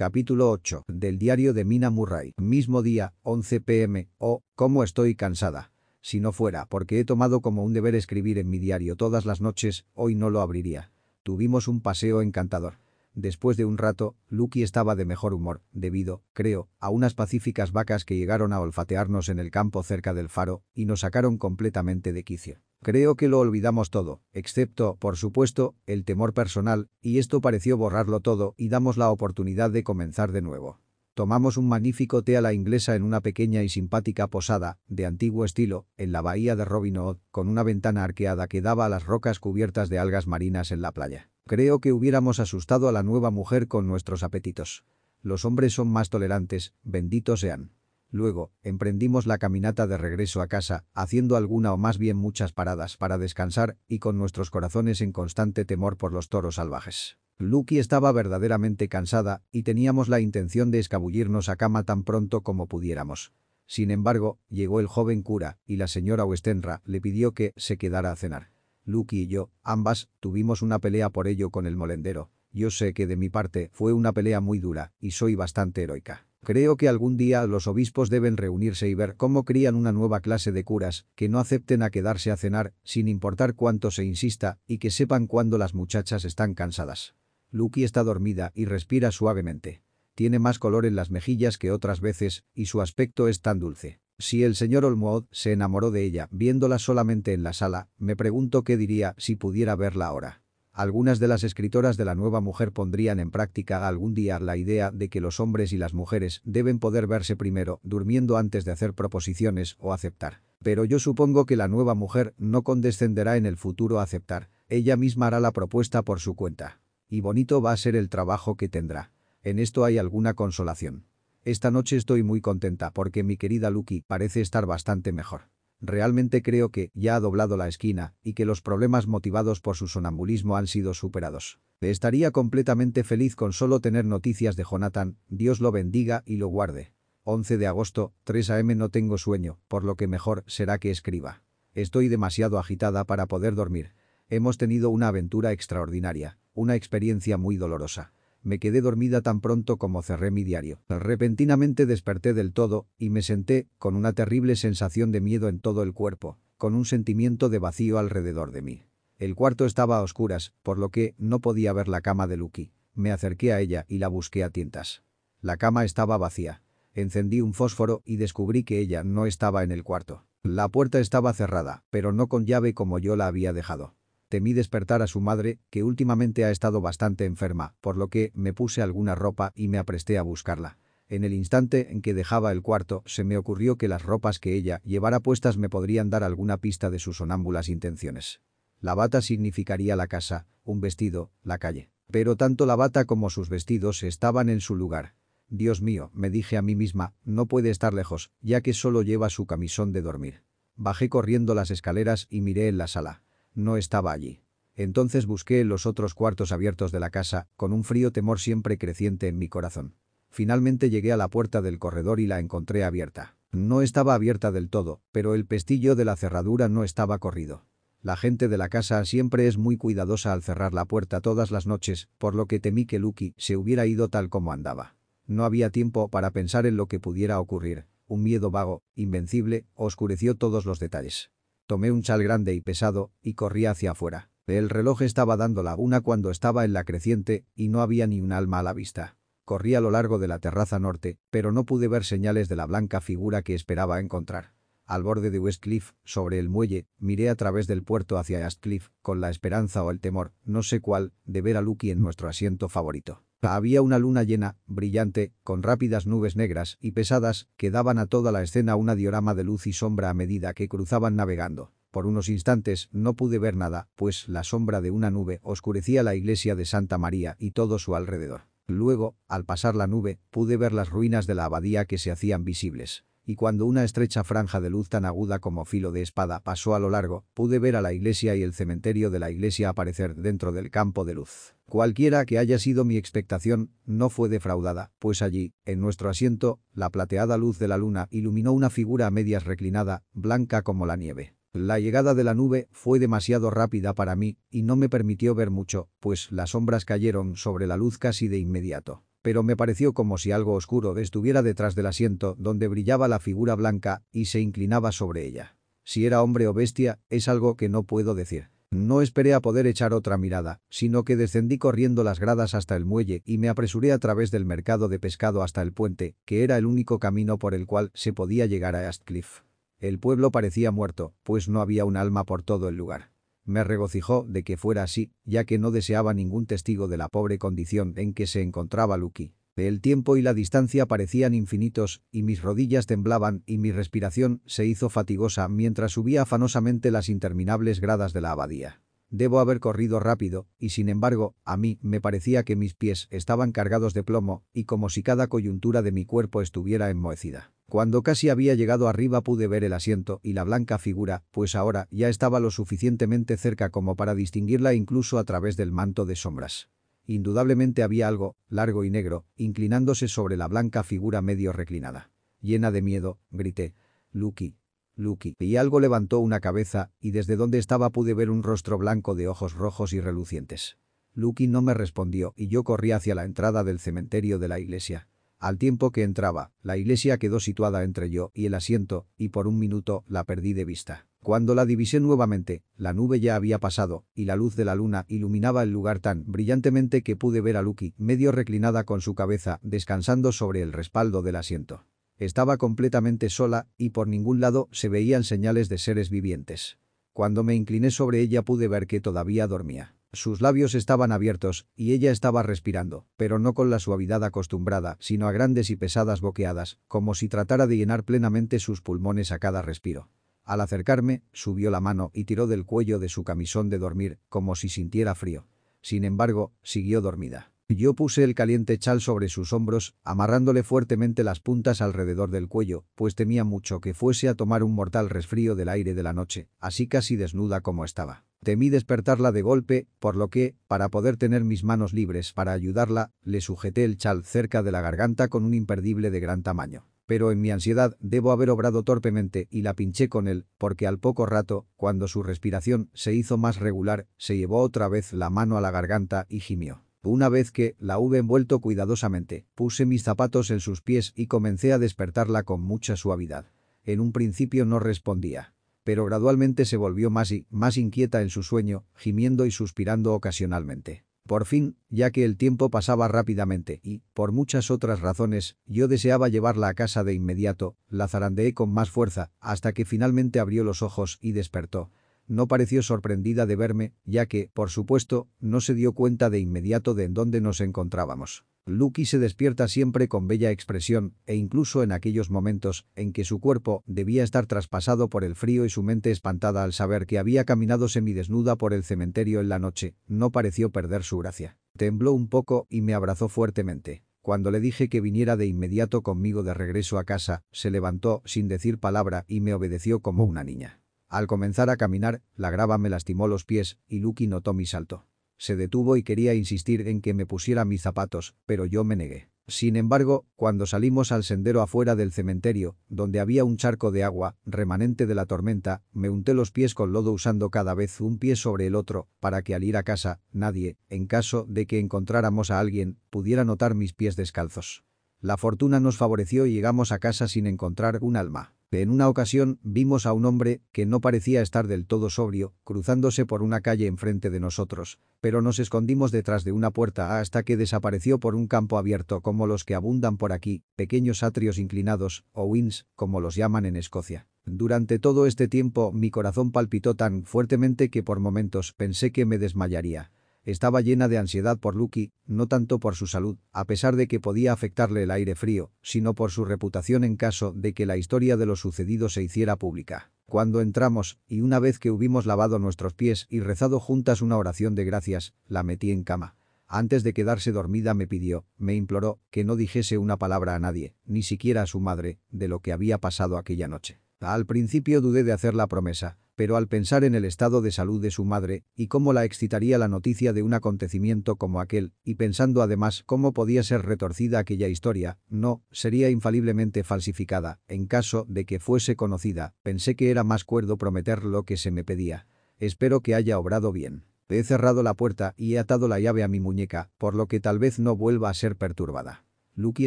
Capítulo 8. Del diario de Mina Murray. Mismo día, 11 pm. Oh, cómo estoy cansada. Si no fuera porque he tomado como un deber escribir en mi diario todas las noches, hoy no lo abriría. Tuvimos un paseo encantador. Después de un rato, Lucky estaba de mejor humor, debido, creo, a unas pacíficas vacas que llegaron a olfatearnos en el campo cerca del faro y nos sacaron completamente de quicio. Creo que lo olvidamos todo, excepto, por supuesto, el temor personal, y esto pareció borrarlo todo y damos la oportunidad de comenzar de nuevo. Tomamos un magnífico té a la inglesa en una pequeña y simpática posada, de antiguo estilo, en la bahía de Robin Hood, con una ventana arqueada que daba a las rocas cubiertas de algas marinas en la playa. Creo que hubiéramos asustado a la nueva mujer con nuestros apetitos. Los hombres son más tolerantes, benditos sean. Luego, emprendimos la caminata de regreso a casa, haciendo alguna o más bien muchas paradas para descansar y con nuestros corazones en constante temor por los toros salvajes. Lucky estaba verdaderamente cansada y teníamos la intención de escabullirnos a cama tan pronto como pudiéramos. Sin embargo, llegó el joven cura y la señora Westenra le pidió que se quedara a cenar. Lucky y yo, ambas, tuvimos una pelea por ello con el molendero. Yo sé que de mi parte fue una pelea muy dura y soy bastante heroica. Creo que algún día los obispos deben reunirse y ver cómo crían una nueva clase de curas que no acepten a quedarse a cenar sin importar cuánto se insista y que sepan cuándo las muchachas están cansadas. Lucky está dormida y respira suavemente. Tiene más color en las mejillas que otras veces y su aspecto es tan dulce. Si el señor Olmwood se enamoró de ella viéndola solamente en la sala, me pregunto qué diría si pudiera verla ahora. Algunas de las escritoras de la nueva mujer pondrían en práctica algún día la idea de que los hombres y las mujeres deben poder verse primero durmiendo antes de hacer proposiciones o aceptar. Pero yo supongo que la nueva mujer no condescenderá en el futuro a aceptar. Ella misma hará la propuesta por su cuenta. Y bonito va a ser el trabajo que tendrá. En esto hay alguna consolación. Esta noche estoy muy contenta porque mi querida Lucky parece estar bastante mejor. Realmente creo que ya ha doblado la esquina y que los problemas motivados por su sonambulismo han sido superados. Estaría completamente feliz con solo tener noticias de Jonathan, Dios lo bendiga y lo guarde. 11 de agosto, 3 am no tengo sueño, por lo que mejor será que escriba. Estoy demasiado agitada para poder dormir. Hemos tenido una aventura extraordinaria, una experiencia muy dolorosa. Me quedé dormida tan pronto como cerré mi diario. Repentinamente desperté del todo y me senté con una terrible sensación de miedo en todo el cuerpo, con un sentimiento de vacío alrededor de mí. El cuarto estaba a oscuras, por lo que no podía ver la cama de Lucky. Me acerqué a ella y la busqué a tientas. La cama estaba vacía. Encendí un fósforo y descubrí que ella no estaba en el cuarto. La puerta estaba cerrada, pero no con llave como yo la había dejado. Temí despertar a su madre, que últimamente ha estado bastante enferma, por lo que me puse alguna ropa y me apresté a buscarla. En el instante en que dejaba el cuarto, se me ocurrió que las ropas que ella llevara puestas me podrían dar alguna pista de sus sonámbulas intenciones. La bata significaría la casa, un vestido, la calle. Pero tanto la bata como sus vestidos estaban en su lugar. Dios mío, me dije a mí misma, no puede estar lejos, ya que solo lleva su camisón de dormir. Bajé corriendo las escaleras y miré en la sala no estaba allí. Entonces busqué los otros cuartos abiertos de la casa, con un frío temor siempre creciente en mi corazón. Finalmente llegué a la puerta del corredor y la encontré abierta. No estaba abierta del todo, pero el pestillo de la cerradura no estaba corrido. La gente de la casa siempre es muy cuidadosa al cerrar la puerta todas las noches, por lo que temí que Lucky se hubiera ido tal como andaba. No había tiempo para pensar en lo que pudiera ocurrir. Un miedo vago, invencible, oscureció todos los detalles. Tomé un chal grande y pesado y corrí hacia afuera. El reloj estaba dando la una cuando estaba en la creciente y no había ni un alma a la vista. Corrí a lo largo de la terraza norte, pero no pude ver señales de la blanca figura que esperaba encontrar. Al borde de Westcliff, sobre el muelle, miré a través del puerto hacia Eastcliff, con la esperanza o el temor, no sé cuál, de ver a Lucky en nuestro asiento favorito. Había una luna llena, brillante, con rápidas nubes negras y pesadas que daban a toda la escena una diorama de luz y sombra a medida que cruzaban navegando. Por unos instantes no pude ver nada, pues la sombra de una nube oscurecía la iglesia de Santa María y todo su alrededor. Luego, al pasar la nube, pude ver las ruinas de la abadía que se hacían visibles y cuando una estrecha franja de luz tan aguda como filo de espada pasó a lo largo, pude ver a la iglesia y el cementerio de la iglesia aparecer dentro del campo de luz. Cualquiera que haya sido mi expectación, no fue defraudada, pues allí, en nuestro asiento, la plateada luz de la luna iluminó una figura a medias reclinada, blanca como la nieve. La llegada de la nube fue demasiado rápida para mí y no me permitió ver mucho, pues las sombras cayeron sobre la luz casi de inmediato. Pero me pareció como si algo oscuro estuviera detrás del asiento donde brillaba la figura blanca y se inclinaba sobre ella. Si era hombre o bestia, es algo que no puedo decir. No esperé a poder echar otra mirada, sino que descendí corriendo las gradas hasta el muelle y me apresuré a través del mercado de pescado hasta el puente, que era el único camino por el cual se podía llegar a Astcliff. El pueblo parecía muerto, pues no había un alma por todo el lugar. Me regocijó de que fuera así, ya que no deseaba ningún testigo de la pobre condición en que se encontraba Lucky. El tiempo y la distancia parecían infinitos, y mis rodillas temblaban y mi respiración se hizo fatigosa mientras subía afanosamente las interminables gradas de la abadía. Debo haber corrido rápido, y sin embargo, a mí me parecía que mis pies estaban cargados de plomo y como si cada coyuntura de mi cuerpo estuviera enmohecida. Cuando casi había llegado arriba pude ver el asiento y la blanca figura, pues ahora ya estaba lo suficientemente cerca como para distinguirla incluso a través del manto de sombras. Indudablemente había algo, largo y negro, inclinándose sobre la blanca figura medio reclinada. Llena de miedo, grité. Lucky. Lucky. Y algo levantó una cabeza, y desde donde estaba pude ver un rostro blanco de ojos rojos y relucientes. Lucky no me respondió y yo corrí hacia la entrada del cementerio de la iglesia. Al tiempo que entraba, la iglesia quedó situada entre yo y el asiento, y por un minuto la perdí de vista. Cuando la divisé nuevamente, la nube ya había pasado, y la luz de la luna iluminaba el lugar tan brillantemente que pude ver a Lucky, medio reclinada con su cabeza, descansando sobre el respaldo del asiento. Estaba completamente sola, y por ningún lado se veían señales de seres vivientes. Cuando me incliné sobre ella pude ver que todavía dormía. Sus labios estaban abiertos, y ella estaba respirando, pero no con la suavidad acostumbrada, sino a grandes y pesadas boqueadas, como si tratara de llenar plenamente sus pulmones a cada respiro. Al acercarme, subió la mano y tiró del cuello de su camisón de dormir, como si sintiera frío. Sin embargo, siguió dormida. Yo puse el caliente chal sobre sus hombros, amarrándole fuertemente las puntas alrededor del cuello, pues temía mucho que fuese a tomar un mortal resfrío del aire de la noche, así casi desnuda como estaba. Temí despertarla de golpe, por lo que, para poder tener mis manos libres para ayudarla, le sujeté el chal cerca de la garganta con un imperdible de gran tamaño pero en mi ansiedad debo haber obrado torpemente y la pinché con él, porque al poco rato, cuando su respiración se hizo más regular, se llevó otra vez la mano a la garganta y gimió. Una vez que la hube envuelto cuidadosamente, puse mis zapatos en sus pies y comencé a despertarla con mucha suavidad. En un principio no respondía. Pero gradualmente se volvió más y más inquieta en su sueño, gimiendo y suspirando ocasionalmente. Por fin, ya que el tiempo pasaba rápidamente y, por muchas otras razones, yo deseaba llevarla a casa de inmediato, la zarandeé con más fuerza, hasta que finalmente abrió los ojos y despertó. No pareció sorprendida de verme, ya que, por supuesto, no se dio cuenta de inmediato de en dónde nos encontrábamos. Lucky se despierta siempre con bella expresión, e incluso en aquellos momentos en que su cuerpo debía estar traspasado por el frío y su mente espantada al saber que había caminado semidesnuda por el cementerio en la noche, no pareció perder su gracia. Tembló un poco y me abrazó fuertemente. Cuando le dije que viniera de inmediato conmigo de regreso a casa, se levantó sin decir palabra y me obedeció como una niña. Al comenzar a caminar, la grava me lastimó los pies y Lucky notó mi salto. Se detuvo y quería insistir en que me pusiera mis zapatos, pero yo me negué. Sin embargo, cuando salimos al sendero afuera del cementerio, donde había un charco de agua, remanente de la tormenta, me unté los pies con lodo usando cada vez un pie sobre el otro, para que al ir a casa, nadie, en caso de que encontráramos a alguien, pudiera notar mis pies descalzos. La fortuna nos favoreció y llegamos a casa sin encontrar un alma. En una ocasión vimos a un hombre que no parecía estar del todo sobrio, cruzándose por una calle enfrente de nosotros, pero nos escondimos detrás de una puerta hasta que desapareció por un campo abierto como los que abundan por aquí, pequeños atrios inclinados, o wins, como los llaman en Escocia. Durante todo este tiempo mi corazón palpitó tan fuertemente que por momentos pensé que me desmayaría. Estaba llena de ansiedad por Lucky, no tanto por su salud, a pesar de que podía afectarle el aire frío, sino por su reputación en caso de que la historia de lo sucedido se hiciera pública. Cuando entramos, y una vez que hubimos lavado nuestros pies y rezado juntas una oración de gracias, la metí en cama. Antes de quedarse dormida me pidió, me imploró, que no dijese una palabra a nadie, ni siquiera a su madre, de lo que había pasado aquella noche. Al principio dudé de hacer la promesa, pero al pensar en el estado de salud de su madre y cómo la excitaría la noticia de un acontecimiento como aquel, y pensando además cómo podía ser retorcida aquella historia, no, sería infaliblemente falsificada, en caso de que fuese conocida, pensé que era más cuerdo prometer lo que se me pedía. Espero que haya obrado bien. He cerrado la puerta y he atado la llave a mi muñeca, por lo que tal vez no vuelva a ser perturbada. Lucky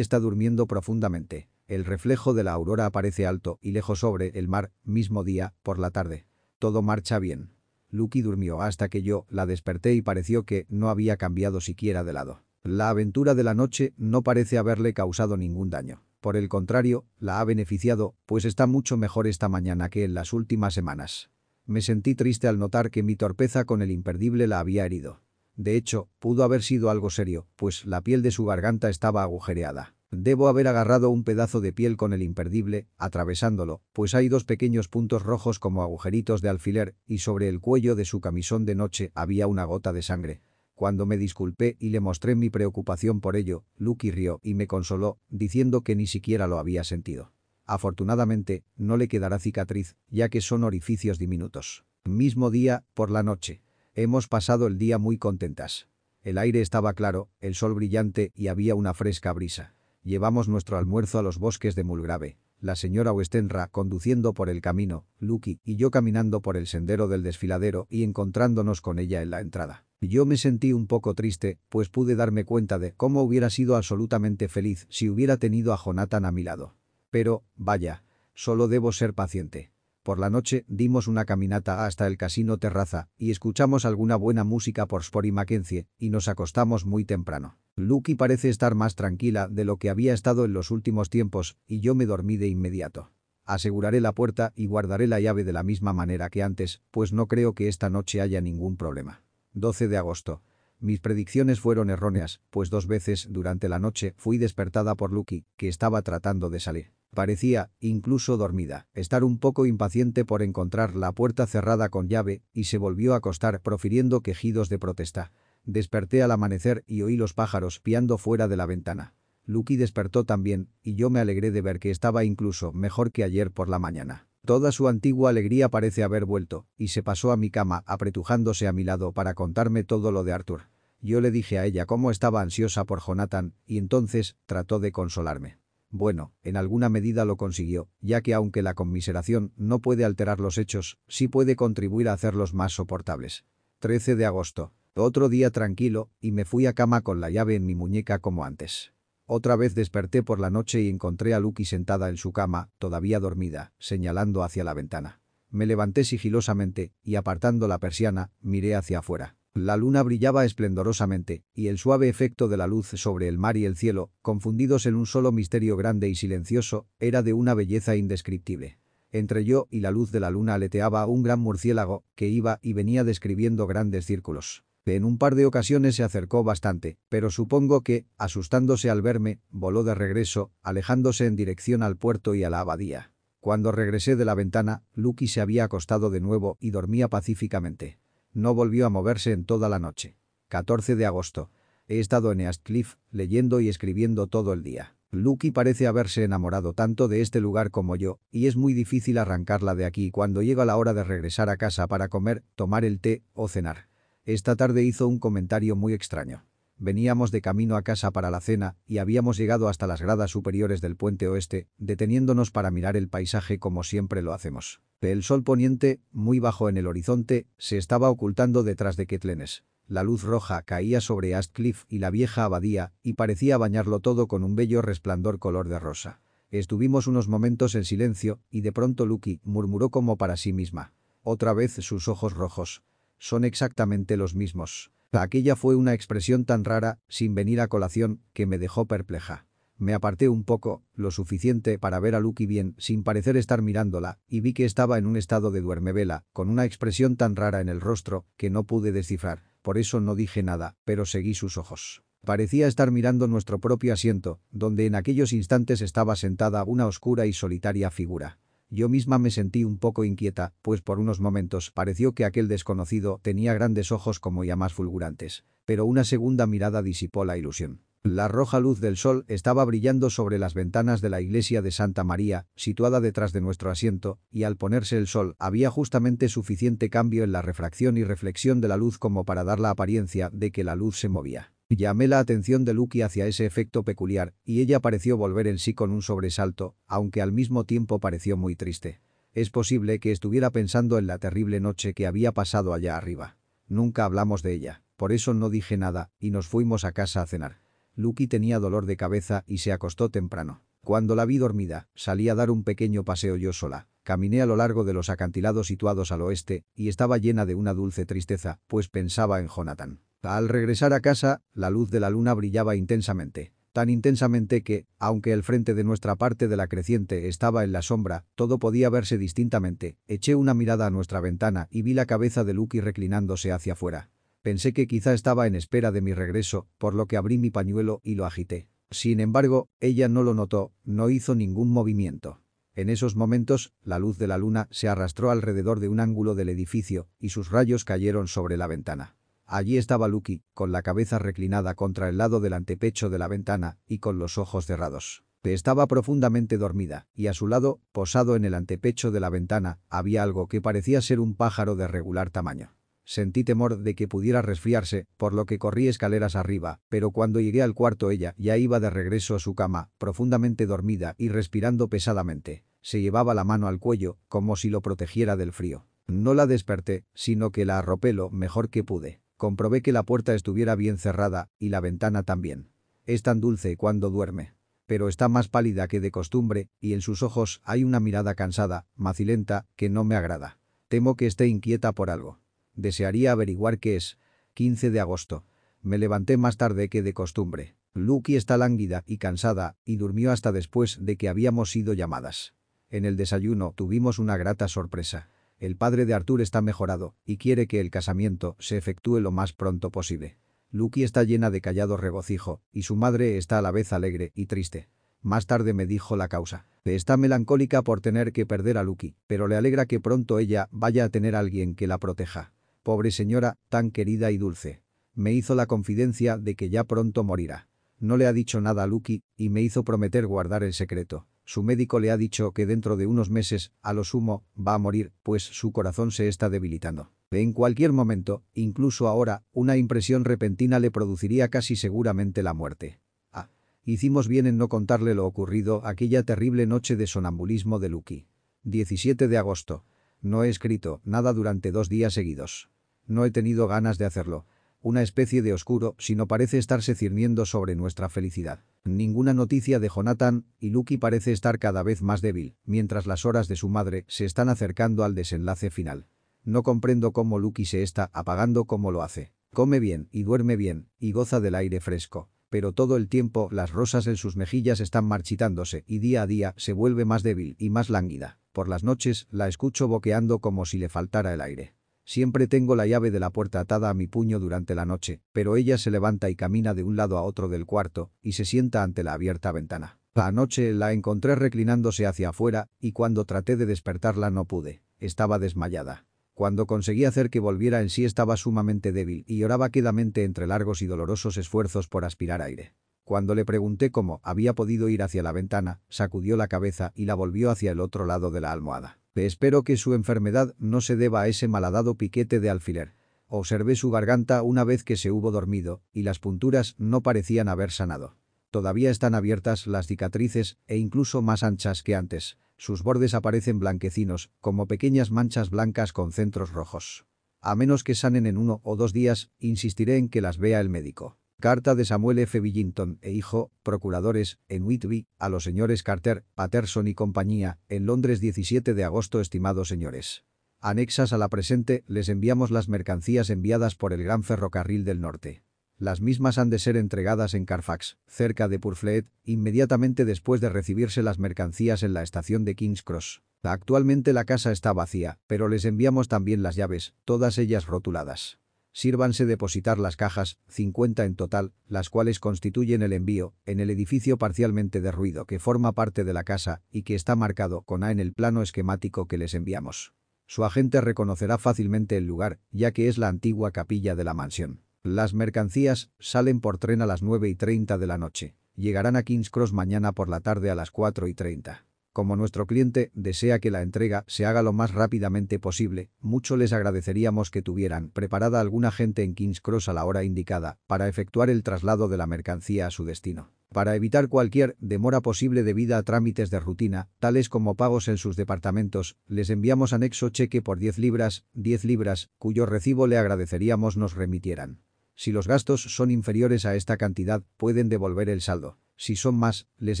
está durmiendo profundamente. El reflejo de la aurora aparece alto y lejos sobre el mar, mismo día, por la tarde. Todo marcha bien. Lucky durmió hasta que yo la desperté y pareció que no había cambiado siquiera de lado. La aventura de la noche no parece haberle causado ningún daño. Por el contrario, la ha beneficiado, pues está mucho mejor esta mañana que en las últimas semanas. Me sentí triste al notar que mi torpeza con el imperdible la había herido. De hecho, pudo haber sido algo serio, pues la piel de su garganta estaba agujereada. Debo haber agarrado un pedazo de piel con el imperdible, atravesándolo, pues hay dos pequeños puntos rojos como agujeritos de alfiler, y sobre el cuello de su camisón de noche había una gota de sangre. Cuando me disculpé y le mostré mi preocupación por ello, Lucky rió y me consoló, diciendo que ni siquiera lo había sentido. Afortunadamente, no le quedará cicatriz, ya que son orificios diminutos. Mismo día, por la noche. Hemos pasado el día muy contentas. El aire estaba claro, el sol brillante y había una fresca brisa. Llevamos nuestro almuerzo a los bosques de Mulgrave. La señora Westenra conduciendo por el camino, Lucky y yo caminando por el sendero del desfiladero y encontrándonos con ella en la entrada. Yo me sentí un poco triste, pues pude darme cuenta de cómo hubiera sido absolutamente feliz si hubiera tenido a Jonathan a mi lado. Pero, vaya, solo debo ser paciente. Por la noche dimos una caminata hasta el casino terraza y escuchamos alguna buena música por Sport y Mackenzie y nos acostamos muy temprano. Lucky parece estar más tranquila de lo que había estado en los últimos tiempos y yo me dormí de inmediato. Aseguraré la puerta y guardaré la llave de la misma manera que antes, pues no creo que esta noche haya ningún problema. 12 de agosto. Mis predicciones fueron erróneas, pues dos veces durante la noche fui despertada por Lucky, que estaba tratando de salir. Parecía, incluso dormida, estar un poco impaciente por encontrar la puerta cerrada con llave y se volvió a acostar profiriendo quejidos de protesta. Desperté al amanecer y oí los pájaros piando fuera de la ventana. Lucky despertó también y yo me alegré de ver que estaba incluso mejor que ayer por la mañana. Toda su antigua alegría parece haber vuelto, y se pasó a mi cama apretujándose a mi lado para contarme todo lo de Arthur. Yo le dije a ella cómo estaba ansiosa por Jonathan, y entonces trató de consolarme. Bueno, en alguna medida lo consiguió, ya que aunque la conmiseración no puede alterar los hechos, sí puede contribuir a hacerlos más soportables. 13 de agosto. Otro día tranquilo, y me fui a cama con la llave en mi muñeca como antes. Otra vez desperté por la noche y encontré a Lucky sentada en su cama, todavía dormida, señalando hacia la ventana. Me levanté sigilosamente y apartando la persiana, miré hacia afuera. La luna brillaba esplendorosamente, y el suave efecto de la luz sobre el mar y el cielo, confundidos en un solo misterio grande y silencioso, era de una belleza indescriptible. Entre yo y la luz de la luna aleteaba un gran murciélago que iba y venía describiendo grandes círculos. En un par de ocasiones se acercó bastante, pero supongo que, asustándose al verme, voló de regreso, alejándose en dirección al puerto y a la abadía. Cuando regresé de la ventana, Lucky se había acostado de nuevo y dormía pacíficamente. No volvió a moverse en toda la noche. 14 de agosto. He estado en Eastcliff, leyendo y escribiendo todo el día. Lucky parece haberse enamorado tanto de este lugar como yo, y es muy difícil arrancarla de aquí cuando llega la hora de regresar a casa para comer, tomar el té o cenar. Esta tarde hizo un comentario muy extraño. Veníamos de camino a casa para la cena y habíamos llegado hasta las gradas superiores del puente oeste, deteniéndonos para mirar el paisaje como siempre lo hacemos. El sol poniente, muy bajo en el horizonte, se estaba ocultando detrás de Ketlenes. La luz roja caía sobre Astcliff y la vieja abadía y parecía bañarlo todo con un bello resplandor color de rosa. Estuvimos unos momentos en silencio y de pronto Lucky murmuró como para sí misma. Otra vez sus ojos rojos son exactamente los mismos. Aquella fue una expresión tan rara, sin venir a colación, que me dejó perpleja. Me aparté un poco, lo suficiente para ver a Lucky bien, sin parecer estar mirándola, y vi que estaba en un estado de duermevela, con una expresión tan rara en el rostro, que no pude descifrar. Por eso no dije nada, pero seguí sus ojos. Parecía estar mirando nuestro propio asiento, donde en aquellos instantes estaba sentada una oscura y solitaria figura. Yo misma me sentí un poco inquieta, pues por unos momentos pareció que aquel desconocido tenía grandes ojos como llamas fulgurantes. Pero una segunda mirada disipó la ilusión. La roja luz del sol estaba brillando sobre las ventanas de la iglesia de Santa María, situada detrás de nuestro asiento, y al ponerse el sol había justamente suficiente cambio en la refracción y reflexión de la luz como para dar la apariencia de que la luz se movía. Llamé la atención de Lucky hacia ese efecto peculiar, y ella pareció volver en sí con un sobresalto, aunque al mismo tiempo pareció muy triste. Es posible que estuviera pensando en la terrible noche que había pasado allá arriba. Nunca hablamos de ella, por eso no dije nada, y nos fuimos a casa a cenar. Lucky tenía dolor de cabeza y se acostó temprano. Cuando la vi dormida, salí a dar un pequeño paseo yo sola. Caminé a lo largo de los acantilados situados al oeste, y estaba llena de una dulce tristeza, pues pensaba en Jonathan. Al regresar a casa, la luz de la luna brillaba intensamente. Tan intensamente que, aunque el frente de nuestra parte de la creciente estaba en la sombra, todo podía verse distintamente. Eché una mirada a nuestra ventana y vi la cabeza de Lucky reclinándose hacia afuera. Pensé que quizá estaba en espera de mi regreso, por lo que abrí mi pañuelo y lo agité. Sin embargo, ella no lo notó, no hizo ningún movimiento. En esos momentos, la luz de la luna se arrastró alrededor de un ángulo del edificio y sus rayos cayeron sobre la ventana. Allí estaba Lucky, con la cabeza reclinada contra el lado del antepecho de la ventana y con los ojos cerrados. Estaba profundamente dormida, y a su lado, posado en el antepecho de la ventana, había algo que parecía ser un pájaro de regular tamaño. Sentí temor de que pudiera resfriarse, por lo que corrí escaleras arriba, pero cuando llegué al cuarto ella ya iba de regreso a su cama, profundamente dormida y respirando pesadamente. Se llevaba la mano al cuello, como si lo protegiera del frío. No la desperté, sino que la arropé lo mejor que pude. Comprobé que la puerta estuviera bien cerrada, y la ventana también. Es tan dulce cuando duerme. Pero está más pálida que de costumbre, y en sus ojos hay una mirada cansada, macilenta, que no me agrada. Temo que esté inquieta por algo. Desearía averiguar qué es. 15 de agosto. Me levanté más tarde que de costumbre. Lucky está lánguida y cansada, y durmió hasta después de que habíamos sido llamadas. En el desayuno tuvimos una grata sorpresa. El padre de Arthur está mejorado, y quiere que el casamiento se efectúe lo más pronto posible. Lucky está llena de callado regocijo, y su madre está a la vez alegre y triste. Más tarde me dijo la causa. Está melancólica por tener que perder a Lucky, pero le alegra que pronto ella vaya a tener a alguien que la proteja. Pobre señora, tan querida y dulce. Me hizo la confidencia de que ya pronto morirá. No le ha dicho nada a Lucky y me hizo prometer guardar el secreto. Su médico le ha dicho que dentro de unos meses, a lo sumo, va a morir, pues su corazón se está debilitando. En cualquier momento, incluso ahora, una impresión repentina le produciría casi seguramente la muerte. Ah, hicimos bien en no contarle lo ocurrido aquella terrible noche de sonambulismo de Lucky. 17 de agosto. No he escrito nada durante dos días seguidos. No he tenido ganas de hacerlo. Una especie de oscuro, si no parece estarse cirniendo sobre nuestra felicidad. Ninguna noticia de Jonathan, y Lucky parece estar cada vez más débil, mientras las horas de su madre se están acercando al desenlace final. No comprendo cómo Lucky se está apagando como lo hace. Come bien y duerme bien, y goza del aire fresco. Pero todo el tiempo las rosas en sus mejillas están marchitándose y día a día se vuelve más débil y más lánguida. Por las noches la escucho boqueando como si le faltara el aire. Siempre tengo la llave de la puerta atada a mi puño durante la noche, pero ella se levanta y camina de un lado a otro del cuarto y se sienta ante la abierta ventana. Anoche la encontré reclinándose hacia afuera y cuando traté de despertarla no pude. Estaba desmayada. Cuando conseguí hacer que volviera en sí estaba sumamente débil y lloraba quedamente entre largos y dolorosos esfuerzos por aspirar aire. Cuando le pregunté cómo había podido ir hacia la ventana, sacudió la cabeza y la volvió hacia el otro lado de la almohada. Espero que su enfermedad no se deba a ese malhadado piquete de alfiler. Observé su garganta una vez que se hubo dormido, y las punturas no parecían haber sanado. Todavía están abiertas las cicatrices e incluso más anchas que antes. Sus bordes aparecen blanquecinos, como pequeñas manchas blancas con centros rojos. A menos que sanen en uno o dos días, insistiré en que las vea el médico. Carta de Samuel F. Billington e hijo, procuradores, en Whitby, a los señores Carter, Patterson y compañía, en Londres 17 de agosto estimados señores. Anexas a la presente, les enviamos las mercancías enviadas por el Gran Ferrocarril del Norte. Las mismas han de ser entregadas en Carfax, cerca de Purfleet, inmediatamente después de recibirse las mercancías en la estación de King's Cross. Actualmente la casa está vacía, pero les enviamos también las llaves, todas ellas rotuladas. Sírvanse depositar las cajas, 50 en total, las cuales constituyen el envío, en el edificio parcialmente derruido que forma parte de la casa y que está marcado con A en el plano esquemático que les enviamos. Su agente reconocerá fácilmente el lugar, ya que es la antigua capilla de la mansión. Las mercancías salen por tren a las 9 y 30 de la noche. Llegarán a King's Cross mañana por la tarde a las 4 y 30. Como nuestro cliente desea que la entrega se haga lo más rápidamente posible, mucho les agradeceríamos que tuvieran preparada alguna gente en King's Cross a la hora indicada para efectuar el traslado de la mercancía a su destino. Para evitar cualquier demora posible debida a trámites de rutina, tales como pagos en sus departamentos, les enviamos anexo cheque por 10 libras, 10 libras, cuyo recibo le agradeceríamos nos remitieran. Si los gastos son inferiores a esta cantidad, pueden devolver el saldo. Si son más, les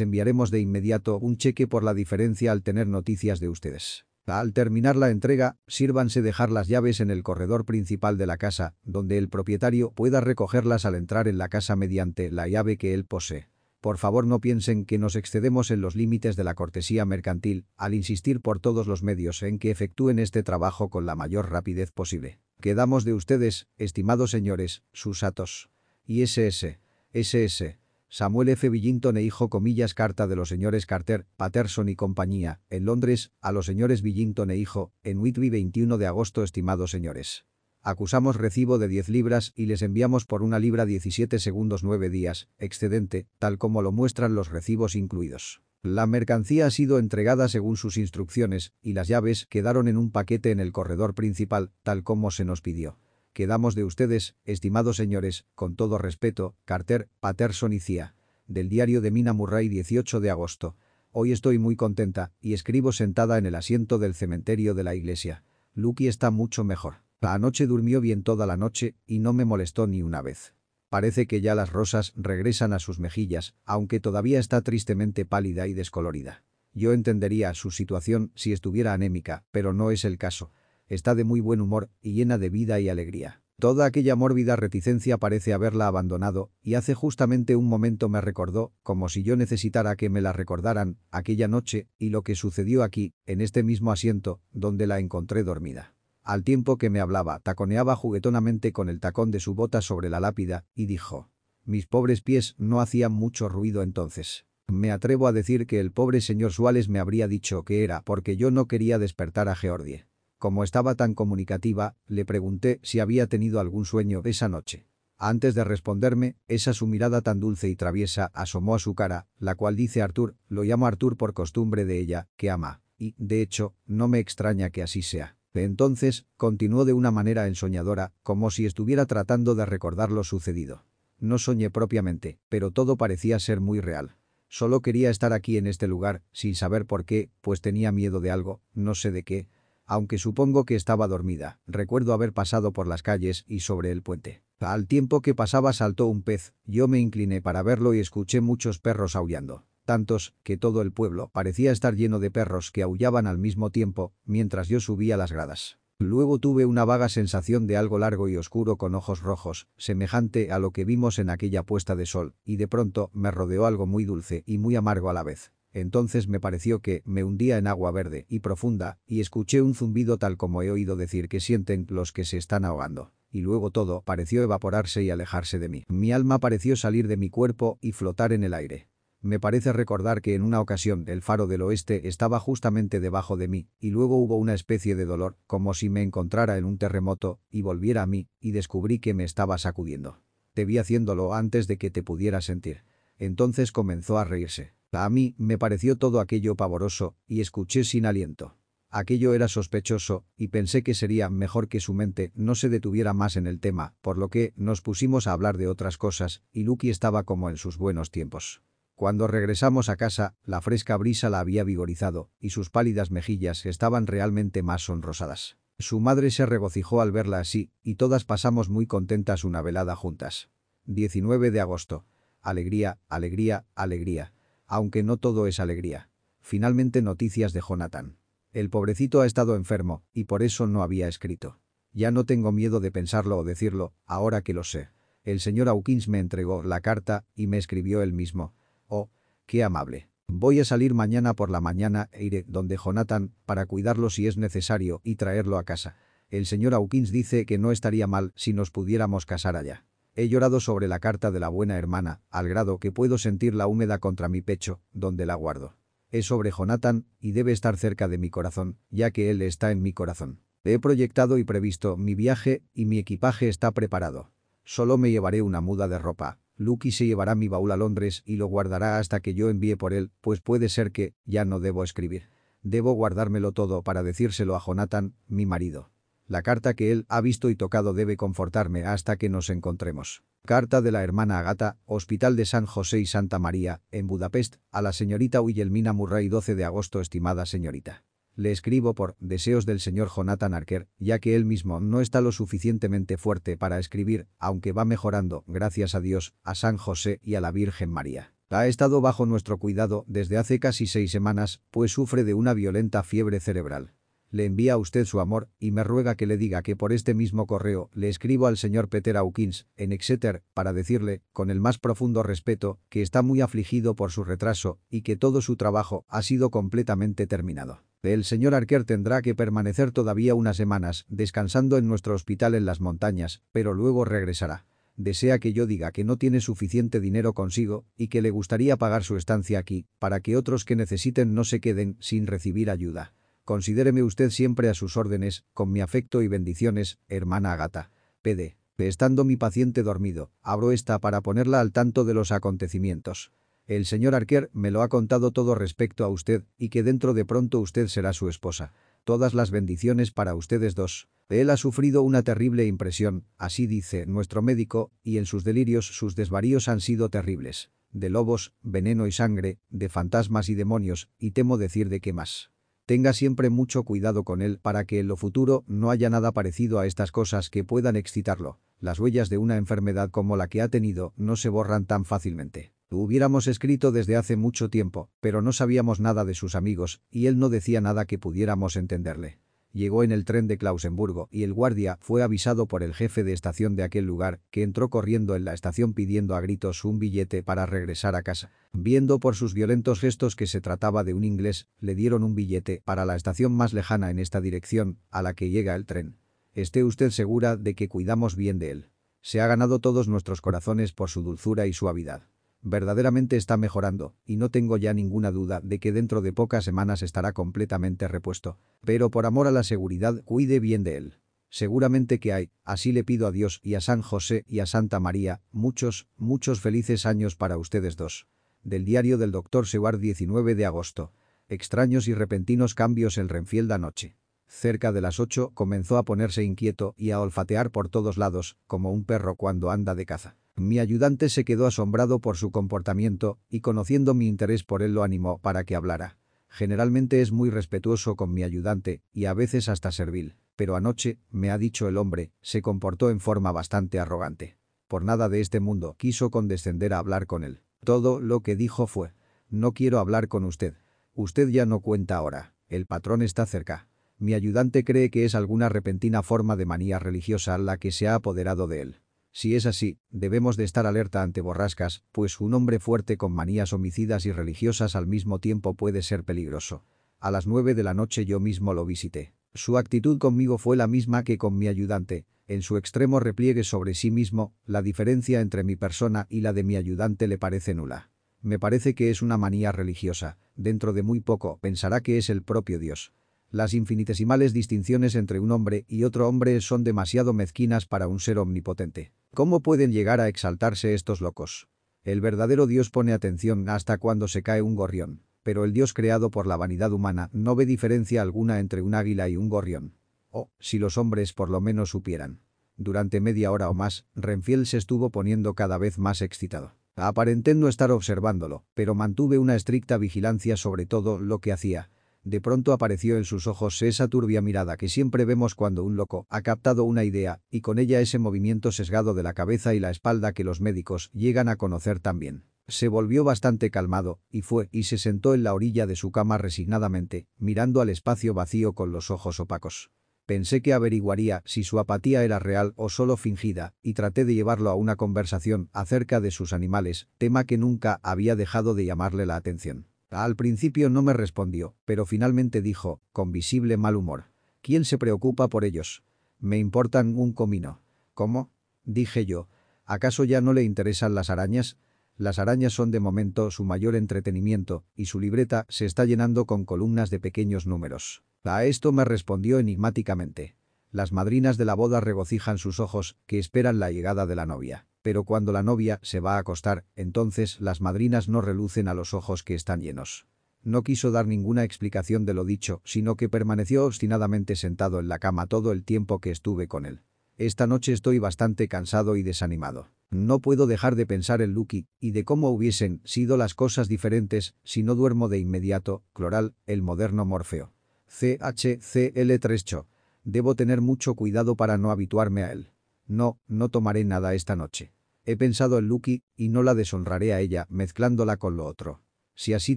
enviaremos de inmediato un cheque por la diferencia al tener noticias de ustedes. Al terminar la entrega, sírvanse dejar las llaves en el corredor principal de la casa, donde el propietario pueda recogerlas al entrar en la casa mediante la llave que él posee. Por favor no piensen que nos excedemos en los límites de la cortesía mercantil al insistir por todos los medios en que efectúen este trabajo con la mayor rapidez posible. Quedamos de ustedes, estimados señores, sus atos. ISS. SS. Samuel F. Billington e hijo comillas carta de los señores Carter, Patterson y compañía, en Londres, a los señores Billington e hijo, en Whitby 21 de agosto estimados señores. Acusamos recibo de 10 libras y les enviamos por una libra 17 segundos 9 días, excedente, tal como lo muestran los recibos incluidos. La mercancía ha sido entregada según sus instrucciones, y las llaves quedaron en un paquete en el corredor principal, tal como se nos pidió. Quedamos de ustedes, estimados señores, con todo respeto, Carter, Patterson y Cia. Del diario de Mina Murray 18 de agosto. Hoy estoy muy contenta, y escribo sentada en el asiento del cementerio de la iglesia. Lucky está mucho mejor. Anoche durmió bien toda la noche y no me molestó ni una vez. Parece que ya las rosas regresan a sus mejillas, aunque todavía está tristemente pálida y descolorida. Yo entendería su situación si estuviera anémica, pero no es el caso. Está de muy buen humor y llena de vida y alegría. Toda aquella mórbida reticencia parece haberla abandonado, y hace justamente un momento me recordó, como si yo necesitara que me la recordaran, aquella noche, y lo que sucedió aquí, en este mismo asiento, donde la encontré dormida. Al tiempo que me hablaba, taconeaba juguetonamente con el tacón de su bota sobre la lápida, y dijo. Mis pobres pies no hacían mucho ruido entonces. Me atrevo a decir que el pobre señor Suárez me habría dicho que era porque yo no quería despertar a Georgie. Como estaba tan comunicativa, le pregunté si había tenido algún sueño esa noche. Antes de responderme, esa su mirada tan dulce y traviesa asomó a su cara, la cual dice Artur, lo llamo Artur por costumbre de ella, que ama, y, de hecho, no me extraña que así sea. Entonces, continuó de una manera ensoñadora, como si estuviera tratando de recordar lo sucedido. No soñé propiamente, pero todo parecía ser muy real. Solo quería estar aquí en este lugar, sin saber por qué, pues tenía miedo de algo, no sé de qué. Aunque supongo que estaba dormida, recuerdo haber pasado por las calles y sobre el puente. Al tiempo que pasaba saltó un pez, yo me incliné para verlo y escuché muchos perros aullando tantos que todo el pueblo parecía estar lleno de perros que aullaban al mismo tiempo mientras yo subía las gradas. Luego tuve una vaga sensación de algo largo y oscuro con ojos rojos, semejante a lo que vimos en aquella puesta de sol, y de pronto me rodeó algo muy dulce y muy amargo a la vez. Entonces me pareció que me hundía en agua verde y profunda, y escuché un zumbido tal como he oído decir que sienten los que se están ahogando. Y luego todo pareció evaporarse y alejarse de mí. Mi alma pareció salir de mi cuerpo y flotar en el aire. Me parece recordar que en una ocasión el faro del oeste estaba justamente debajo de mí, y luego hubo una especie de dolor, como si me encontrara en un terremoto, y volviera a mí, y descubrí que me estaba sacudiendo. Te vi haciéndolo antes de que te pudiera sentir. Entonces comenzó a reírse. A mí me pareció todo aquello pavoroso, y escuché sin aliento. Aquello era sospechoso, y pensé que sería mejor que su mente no se detuviera más en el tema, por lo que nos pusimos a hablar de otras cosas, y Lucky estaba como en sus buenos tiempos. Cuando regresamos a casa, la fresca brisa la había vigorizado, y sus pálidas mejillas estaban realmente más sonrosadas. Su madre se regocijó al verla así, y todas pasamos muy contentas una velada juntas. 19 de agosto. Alegría, alegría, alegría. Aunque no todo es alegría. Finalmente noticias de Jonathan. El pobrecito ha estado enfermo, y por eso no había escrito. Ya no tengo miedo de pensarlo o decirlo, ahora que lo sé. El señor Hawkins me entregó la carta y me escribió él mismo. Oh, qué amable. Voy a salir mañana por la mañana e iré donde Jonathan para cuidarlo si es necesario y traerlo a casa. El señor Hawkins dice que no estaría mal si nos pudiéramos casar allá. He llorado sobre la carta de la buena hermana, al grado que puedo sentirla húmeda contra mi pecho, donde la guardo. Es sobre Jonathan y debe estar cerca de mi corazón, ya que él está en mi corazón. He proyectado y previsto mi viaje y mi equipaje está preparado. Solo me llevaré una muda de ropa, Lucky se llevará mi baúl a Londres y lo guardará hasta que yo envíe por él, pues puede ser que ya no debo escribir. Debo guardármelo todo para decírselo a Jonathan, mi marido. La carta que él ha visto y tocado debe confortarme hasta que nos encontremos. Carta de la hermana Agata, Hospital de San José y Santa María, en Budapest, a la señorita Wilhelmina Murray 12 de agosto Estimada señorita. Le escribo por deseos del señor Jonathan Arker, ya que él mismo no está lo suficientemente fuerte para escribir, aunque va mejorando, gracias a Dios, a San José y a la Virgen María. Ha estado bajo nuestro cuidado desde hace casi seis semanas, pues sufre de una violenta fiebre cerebral. Le envía a usted su amor y me ruega que le diga que por este mismo correo le escribo al señor Peter Hawkins, en Exeter, para decirle, con el más profundo respeto, que está muy afligido por su retraso y que todo su trabajo ha sido completamente terminado. El señor Arker tendrá que permanecer todavía unas semanas, descansando en nuestro hospital en las montañas, pero luego regresará. Desea que yo diga que no tiene suficiente dinero consigo y que le gustaría pagar su estancia aquí, para que otros que necesiten no se queden sin recibir ayuda. Considéreme usted siempre a sus órdenes, con mi afecto y bendiciones, hermana Agata. PD. Estando mi paciente dormido, abro esta para ponerla al tanto de los acontecimientos. El señor Arquer me lo ha contado todo respecto a usted y que dentro de pronto usted será su esposa. Todas las bendiciones para ustedes dos. Él ha sufrido una terrible impresión, así dice nuestro médico, y en sus delirios sus desvaríos han sido terribles. De lobos, veneno y sangre, de fantasmas y demonios, y temo decir de qué más. Tenga siempre mucho cuidado con él para que en lo futuro no haya nada parecido a estas cosas que puedan excitarlo. Las huellas de una enfermedad como la que ha tenido no se borran tan fácilmente. Hubiéramos escrito desde hace mucho tiempo, pero no sabíamos nada de sus amigos, y él no decía nada que pudiéramos entenderle. Llegó en el tren de Clausenburgo y el guardia fue avisado por el jefe de estación de aquel lugar, que entró corriendo en la estación pidiendo a gritos un billete para regresar a casa. Viendo por sus violentos gestos que se trataba de un inglés, le dieron un billete para la estación más lejana en esta dirección, a la que llega el tren. Esté usted segura de que cuidamos bien de él. Se ha ganado todos nuestros corazones por su dulzura y suavidad verdaderamente está mejorando, y no tengo ya ninguna duda de que dentro de pocas semanas estará completamente repuesto. Pero por amor a la seguridad, cuide bien de él. Seguramente que hay, así le pido a Dios y a San José y a Santa María, muchos, muchos felices años para ustedes dos. Del diario del Dr. Seward 19 de agosto. Extraños y repentinos cambios en Renfield anoche. Cerca de las ocho comenzó a ponerse inquieto y a olfatear por todos lados, como un perro cuando anda de caza. Mi ayudante se quedó asombrado por su comportamiento y conociendo mi interés por él lo animó para que hablara. Generalmente es muy respetuoso con mi ayudante y a veces hasta servil, pero anoche, me ha dicho el hombre, se comportó en forma bastante arrogante. Por nada de este mundo quiso condescender a hablar con él. Todo lo que dijo fue, no quiero hablar con usted. Usted ya no cuenta ahora, el patrón está cerca. Mi ayudante cree que es alguna repentina forma de manía religiosa la que se ha apoderado de él. Si es así, debemos de estar alerta ante borrascas, pues un hombre fuerte con manías homicidas y religiosas al mismo tiempo puede ser peligroso. A las nueve de la noche yo mismo lo visité. Su actitud conmigo fue la misma que con mi ayudante. En su extremo repliegue sobre sí mismo, la diferencia entre mi persona y la de mi ayudante le parece nula. Me parece que es una manía religiosa. Dentro de muy poco pensará que es el propio Dios. Las infinitesimales distinciones entre un hombre y otro hombre son demasiado mezquinas para un ser omnipotente. ¿Cómo pueden llegar a exaltarse estos locos? El verdadero Dios pone atención hasta cuando se cae un gorrión, pero el Dios creado por la vanidad humana no ve diferencia alguna entre un águila y un gorrión. Oh, si los hombres por lo menos supieran. Durante media hora o más, Renfield se estuvo poniendo cada vez más excitado. Aparenté no estar observándolo, pero mantuve una estricta vigilancia sobre todo lo que hacía, de pronto apareció en sus ojos esa turbia mirada que siempre vemos cuando un loco ha captado una idea, y con ella ese movimiento sesgado de la cabeza y la espalda que los médicos llegan a conocer también. Se volvió bastante calmado, y fue y se sentó en la orilla de su cama resignadamente, mirando al espacio vacío con los ojos opacos. Pensé que averiguaría si su apatía era real o solo fingida, y traté de llevarlo a una conversación acerca de sus animales, tema que nunca había dejado de llamarle la atención. Al principio no me respondió, pero finalmente dijo, con visible mal humor. ¿Quién se preocupa por ellos? Me importan un comino. ¿Cómo? Dije yo. ¿Acaso ya no le interesan las arañas? Las arañas son de momento su mayor entretenimiento, y su libreta se está llenando con columnas de pequeños números. A esto me respondió enigmáticamente. Las madrinas de la boda regocijan sus ojos, que esperan la llegada de la novia. Pero cuando la novia se va a acostar, entonces las madrinas no relucen a los ojos que están llenos. No quiso dar ninguna explicación de lo dicho, sino que permaneció obstinadamente sentado en la cama todo el tiempo que estuve con él. Esta noche estoy bastante cansado y desanimado. No puedo dejar de pensar en Lucky y de cómo hubiesen sido las cosas diferentes si no duermo de inmediato, Cloral, el moderno Morfeo. CHCL3cho. Debo tener mucho cuidado para no habituarme a él. No, no tomaré nada esta noche. He pensado en Lucky y no la deshonraré a ella mezclándola con lo otro. Si así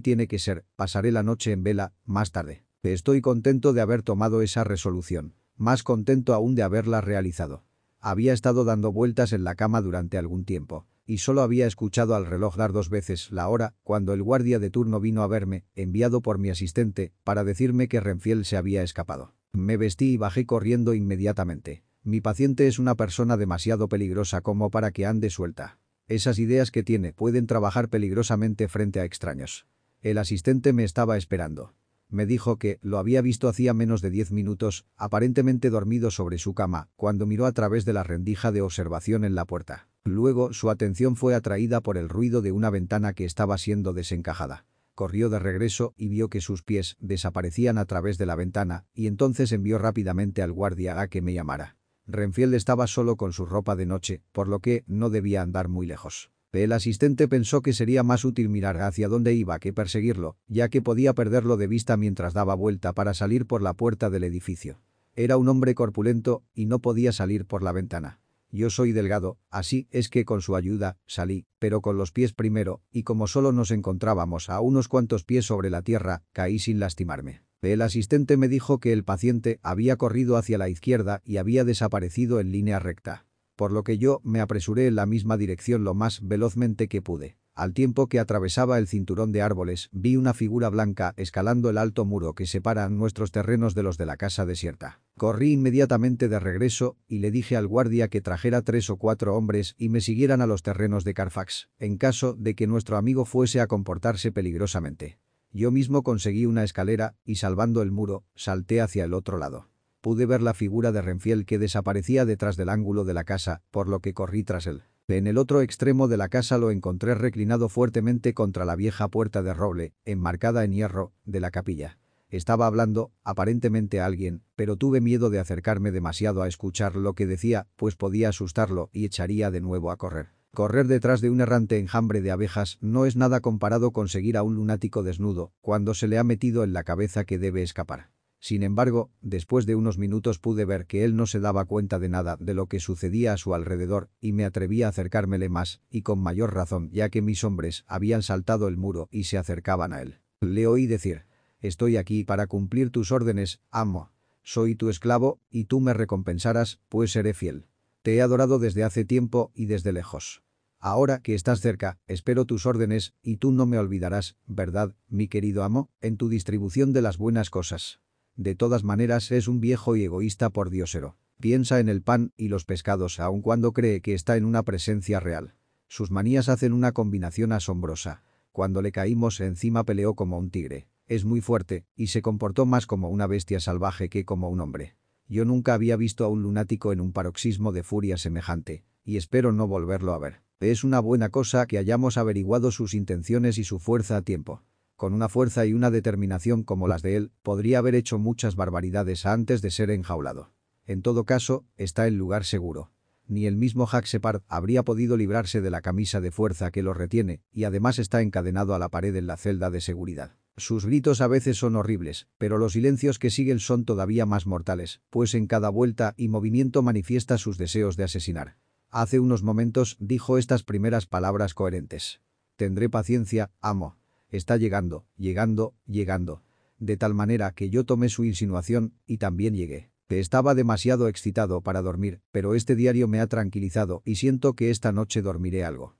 tiene que ser, pasaré la noche en vela, más tarde. Estoy contento de haber tomado esa resolución. Más contento aún de haberla realizado. Había estado dando vueltas en la cama durante algún tiempo, y solo había escuchado al reloj dar dos veces la hora cuando el guardia de turno vino a verme, enviado por mi asistente, para decirme que Renfiel se había escapado. Me vestí y bajé corriendo inmediatamente. Mi paciente es una persona demasiado peligrosa como para que ande suelta. Esas ideas que tiene pueden trabajar peligrosamente frente a extraños. El asistente me estaba esperando. Me dijo que lo había visto hacía menos de diez minutos, aparentemente dormido sobre su cama, cuando miró a través de la rendija de observación en la puerta. Luego su atención fue atraída por el ruido de una ventana que estaba siendo desencajada. Corrió de regreso y vio que sus pies desaparecían a través de la ventana, y entonces envió rápidamente al guardia a que me llamara. Renfield estaba solo con su ropa de noche, por lo que no debía andar muy lejos. El asistente pensó que sería más útil mirar hacia dónde iba que perseguirlo, ya que podía perderlo de vista mientras daba vuelta para salir por la puerta del edificio. Era un hombre corpulento y no podía salir por la ventana. Yo soy delgado, así es que con su ayuda salí, pero con los pies primero, y como solo nos encontrábamos a unos cuantos pies sobre la tierra, caí sin lastimarme. El asistente me dijo que el paciente había corrido hacia la izquierda y había desaparecido en línea recta. Por lo que yo me apresuré en la misma dirección lo más velozmente que pude. Al tiempo que atravesaba el cinturón de árboles, vi una figura blanca escalando el alto muro que separa nuestros terrenos de los de la casa desierta. Corrí inmediatamente de regreso y le dije al guardia que trajera tres o cuatro hombres y me siguieran a los terrenos de Carfax, en caso de que nuestro amigo fuese a comportarse peligrosamente. Yo mismo conseguí una escalera y salvando el muro, salté hacia el otro lado. Pude ver la figura de Renfiel que desaparecía detrás del ángulo de la casa, por lo que corrí tras él. En el otro extremo de la casa lo encontré reclinado fuertemente contra la vieja puerta de roble, enmarcada en hierro, de la capilla. Estaba hablando, aparentemente a alguien, pero tuve miedo de acercarme demasiado a escuchar lo que decía, pues podía asustarlo y echaría de nuevo a correr. Correr detrás de un errante enjambre de abejas no es nada comparado con seguir a un lunático desnudo, cuando se le ha metido en la cabeza que debe escapar. Sin embargo, después de unos minutos pude ver que él no se daba cuenta de nada de lo que sucedía a su alrededor y me atreví a acercármele más, y con mayor razón ya que mis hombres habían saltado el muro y se acercaban a él. Le oí decir, «Estoy aquí para cumplir tus órdenes, amo. Soy tu esclavo, y tú me recompensarás, pues seré fiel». Te he adorado desde hace tiempo y desde lejos. Ahora que estás cerca, espero tus órdenes, y tú no me olvidarás, ¿verdad, mi querido amo?, en tu distribución de las buenas cosas. De todas maneras es un viejo y egoísta por diosero. Piensa en el pan y los pescados aun cuando cree que está en una presencia real. Sus manías hacen una combinación asombrosa. Cuando le caímos encima peleó como un tigre. Es muy fuerte, y se comportó más como una bestia salvaje que como un hombre. Yo nunca había visto a un lunático en un paroxismo de furia semejante, y espero no volverlo a ver. Es una buena cosa que hayamos averiguado sus intenciones y su fuerza a tiempo. Con una fuerza y una determinación como las de él, podría haber hecho muchas barbaridades antes de ser enjaulado. En todo caso, está el lugar seguro. Ni el mismo Separd habría podido librarse de la camisa de fuerza que lo retiene, y además está encadenado a la pared en la celda de seguridad. Sus gritos a veces son horribles, pero los silencios que siguen son todavía más mortales, pues en cada vuelta y movimiento manifiesta sus deseos de asesinar. Hace unos momentos dijo estas primeras palabras coherentes. Tendré paciencia, amo. Está llegando, llegando, llegando. De tal manera que yo tomé su insinuación y también llegué. Estaba demasiado excitado para dormir, pero este diario me ha tranquilizado y siento que esta noche dormiré algo.